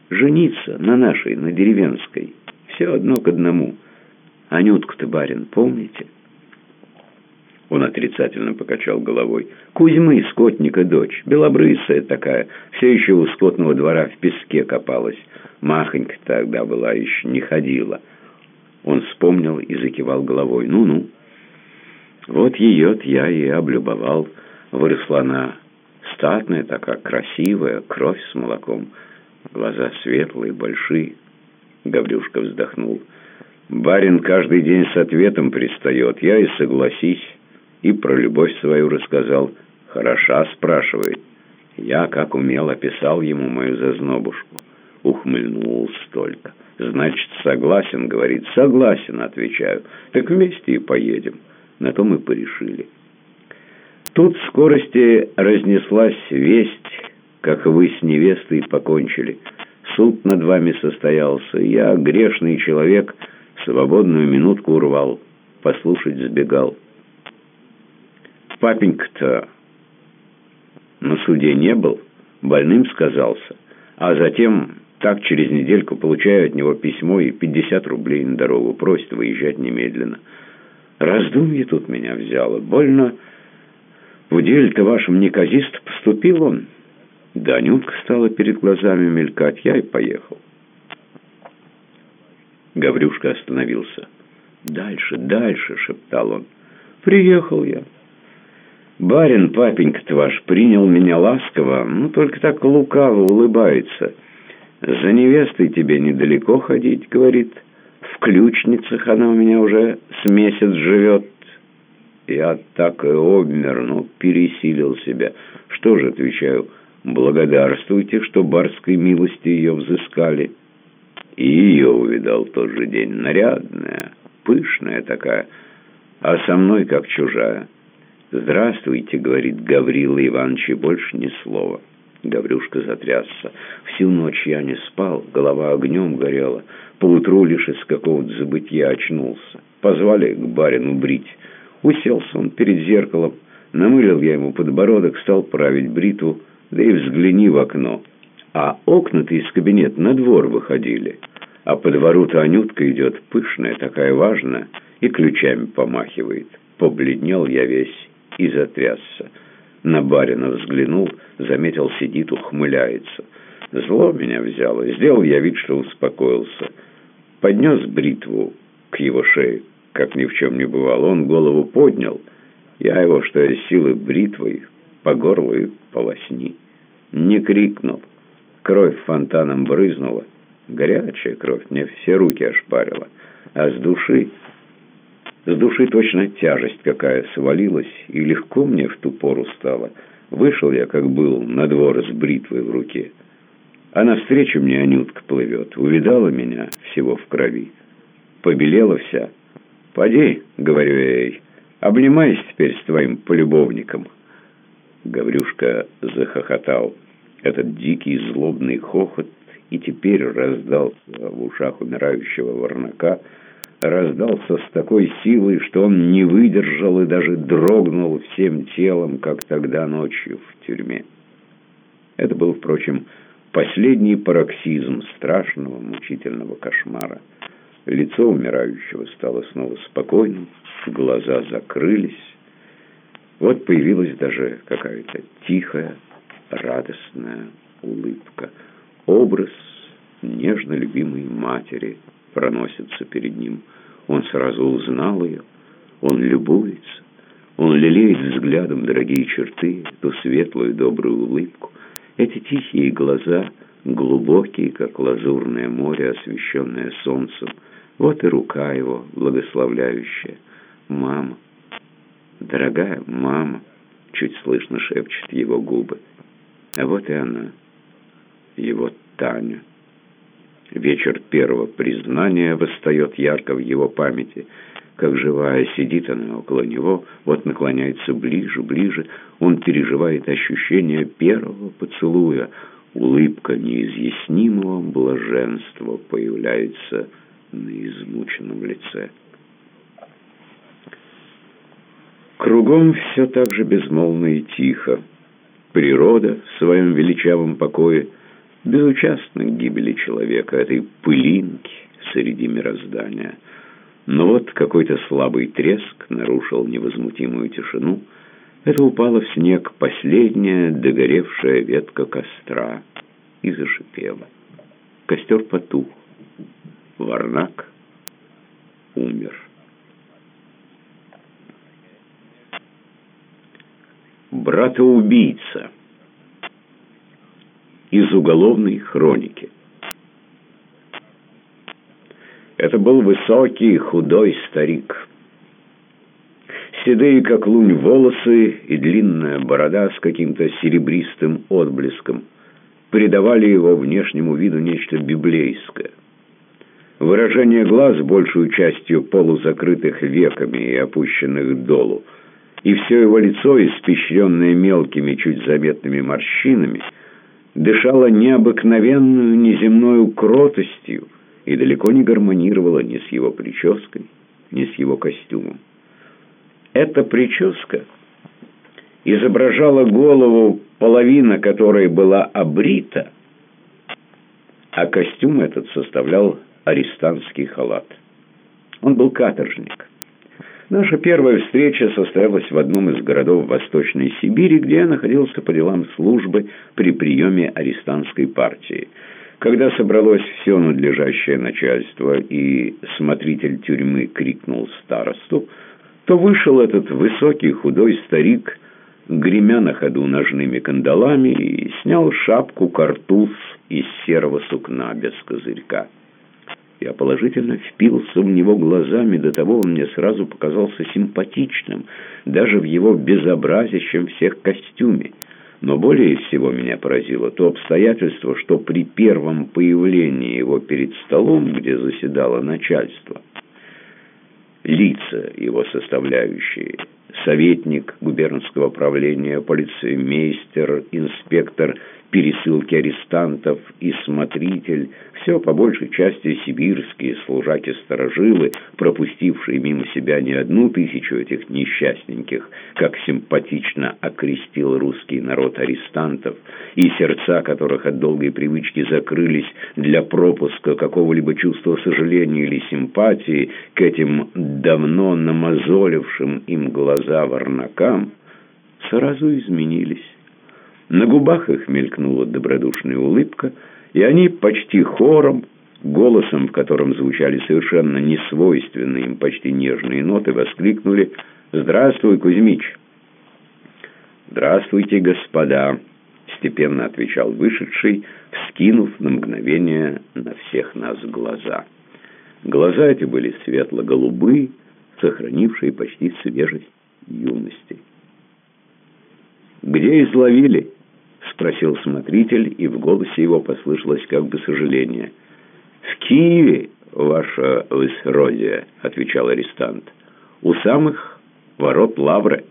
жениться на нашей, на деревенской. Все одно к одному. Анютку-то, барин, помните?» Он отрицательно покачал головой. «Кузьмы, скотника дочь, белобрысая такая, все еще у скотного двора в песке копалась. Махонька тогда была, еще не ходила». Он вспомнил и закивал головой. «Ну-ну». Вот ее я и облюбовал. Выросла она статная такая, красивая, кровь с молоком. Глаза светлые, большие. Гаврюшка вздохнул. «Барин каждый день с ответом пристает. Я и согласись» и про любовь свою рассказал. «Хороша?» — спрашивает. Я, как умел, описал ему мою зазнобушку. Ухмыльнулся только. «Значит, согласен?» — говорит. «Согласен», — отвечаю. «Так вместе и поедем». На то мы порешили. Тут в скорости разнеслась весть, как вы с невестой покончили. Суд над вами состоялся. Я, грешный человек, свободную минутку урвал, послушать сбегал. Папенька-то на суде не был, больным сказался, а затем так через недельку получаю от него письмо и 50 рублей на дорогу, просит выезжать немедленно. Раздумье тут меня взяло, больно... В деле-то вашем неказист поступил он. Да, Нютка стала перед глазами мелькать, я и поехал. Гаврюшка остановился. «Дальше, дальше!» — шептал он. «Приехал я». Барин, папенька-то ваш, принял меня ласково, ну, только так лукаво улыбается. За невестой тебе недалеко ходить, говорит. В ключницах она у меня уже с месяц живет. Я так и обмер, ну, пересилил себя. Что же, отвечаю, благодарствуйте, что барской милости ее взыскали. И ее увидал в тот же день, нарядная, пышная такая, а со мной как чужая. «Здравствуйте», — говорит Гаврила Иванович, и больше ни слова. Гаврюшка затрясся. Всю ночь я не спал, голова огнем горела. Поутру лишь из какого-то забытья очнулся. Позвали к барину брить. Уселся он перед зеркалом, намылил я ему подбородок, стал править бритву, да и взгляни в окно. А окна-то из кабинета на двор выходили. А по двору-то Анютка идет, пышная, такая важная, и ключами помахивает. Побледнел я весь и затрясся. На барина взглянул, заметил, сидит, ухмыляется. Зло меня взяло, сделал я вид, что успокоился. Поднес бритву к его шее, как ни в чем не бывало. Он голову поднял. Я его, что из силы бритвой, по горлу и полосни. Не крикнул. Кровь фонтаном брызнула. Горячая кровь, мне все руки ошпарила. А с души с души точно тяжесть какая свалилась, и легко мне в ту пору стало. Вышел я, как был, на двор с бритвой в руке. А навстречу мне Анютка плывет, увидала меня всего в крови. Побелела вся. «Поди», — говорю я ей, — «обнимайся теперь с твоим полюбовником». Гаврюшка захохотал. Этот дикий злобный хохот и теперь раздался в ушах умирающего ворнака, раздался с такой силой, что он не выдержал и даже дрогнул всем телом, как тогда ночью в тюрьме. Это был, впрочем, последний пароксизм страшного мучительного кошмара. Лицо умирающего стало снова спокойным, глаза закрылись. Вот появилась даже какая-то тихая, радостная улыбка. Образ нежно любимой матери – проносится перед ним. Он сразу узнал ее, он любуется, он лелеет взглядом дорогие черты, ту светлую добрую улыбку, эти тихие глаза, глубокие, как лазурное море, освещенное солнцем. Вот и рука его, благословляющая. «Мама, дорогая мама», — чуть слышно шепчет его губы. А вот и она, его Таня. Вечер первого признания восстает ярко в его памяти. Как живая сидит она около него, вот наклоняется ближе, ближе. Он переживает ощущение первого поцелуя. Улыбка неизъяснимого блаженства появляется на измученном лице. Кругом все так же безмолвно и тихо. Природа в своем величавом покое безучастна к гибели человека, этой пылинки среди мироздания. Но вот какой-то слабый треск нарушил невозмутимую тишину. Это упала в снег последняя догоревшая ветка костра и зашипела. Костер потух. Варнак умер. Брата-убийца из уголовной хроники. Это был высокий, худой старик. Седые, как лунь, волосы и длинная борода с каким-то серебристым отблеском придавали его внешнему виду нечто библейское. Выражение глаз, большую частью полузакрытых веками и опущенных долу, и все его лицо, испещренное мелкими, чуть заметными морщинами, дышало необыкновенную неземную кротостью и далеко не гармонировало ни с его прической, ни с его костюмом. Эта прическа изображала голову, половина которой была обрита, а костюм этот составлял арестантский халат. Он был каторжник. Наша первая встреча состоялась в одном из городов Восточной Сибири, где я находился по делам службы при приеме арестантской партии. Когда собралось все надлежащее начальство и смотритель тюрьмы крикнул старосту, то вышел этот высокий худой старик, гремя на ходу ножными кандалами, и снял шапку-картуз из серого сукна без козырька. Я положительно впился в него глазами, до того он мне сразу показался симпатичным, даже в его безобразящем всех костюме. Но более всего меня поразило то обстоятельство, что при первом появлении его перед столом, где заседало начальство, лица его составляющие, советник губернского правления, полицеймейстер, инспектор – пересылки арестантов и смотритель, все по большей части сибирские служаки-сторожилы, пропустившие мимо себя не одну тысячу этих несчастненьких, как симпатично окрестил русский народ арестантов, и сердца которых от долгой привычки закрылись для пропуска какого-либо чувства сожаления или симпатии к этим давно намазолившим им глаза варнакам, сразу изменились. На губах их мелькнула добродушная улыбка, и они почти хором, голосом, в котором звучали совершенно несвойственные им почти нежные ноты, воскликнули «Здравствуй, Кузьмич!» «Здравствуйте, господа!» — степенно отвечал вышедший, вскинув на мгновение на всех нас глаза. Глаза эти были светло-голубые, сохранившие почти свежесть юности. «Где изловили?» Спросил смотритель, и в голосе его послышалось как бы сожаление. «В Киеве, ваше высродие», — отвечал арестант, — «у самых ворот Лавры».